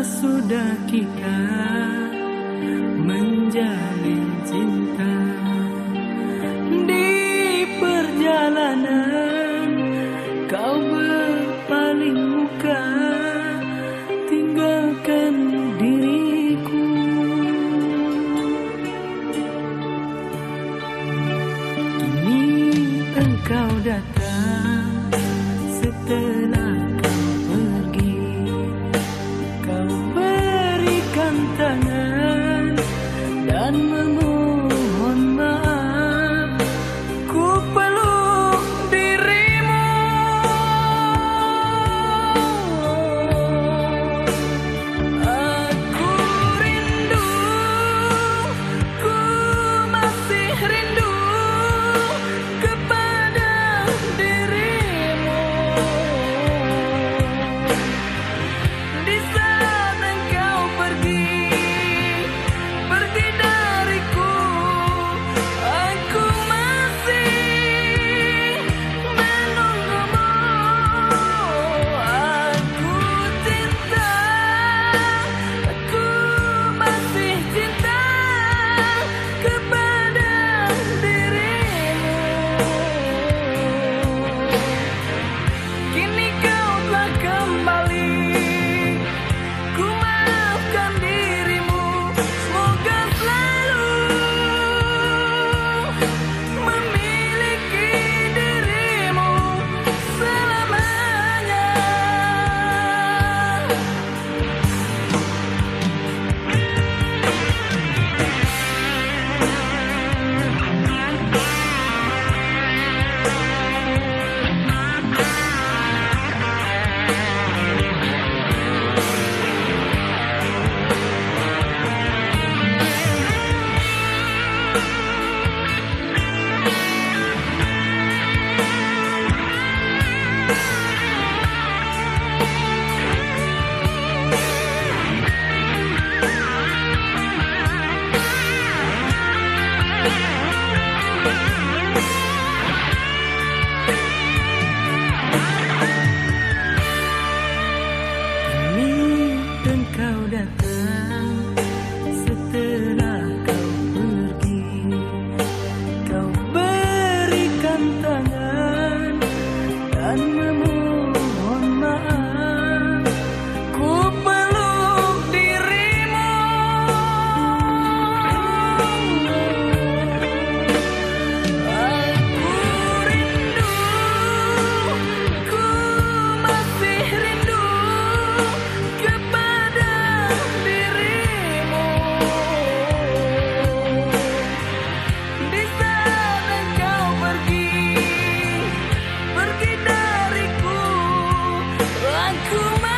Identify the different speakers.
Speaker 1: sudah kita menjalin cinta di perjalanan kau berpaling muka tinggalkan diriku. Kini engkau datang 慢慢 Thank you. aku mah